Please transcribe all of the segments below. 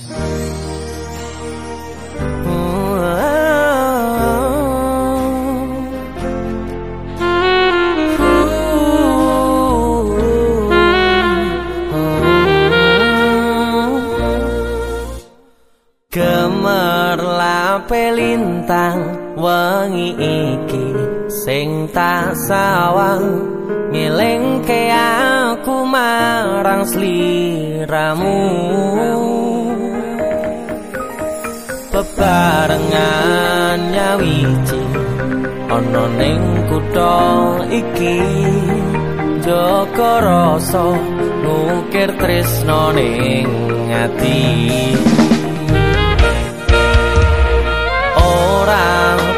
Gemerlape lintang wengi iki sing tak sawang. Ngelingke aku marang sliramu bebarengan nyawiji ana ning kutha iki joko rasa ngukir tresno ning ati.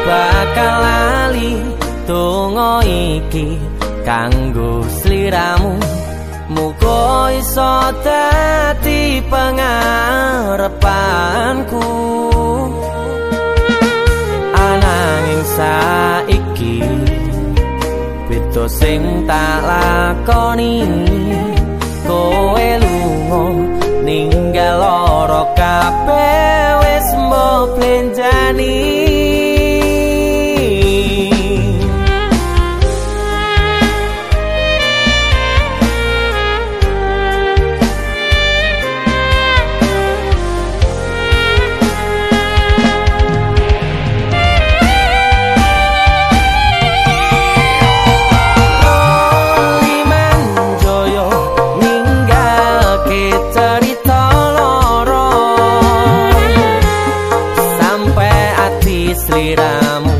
Bakal lali donga iki kanggo sliramu. Muga iso dadi pangarepanku ananging saiki beda sing tak lakoni sliramu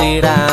será.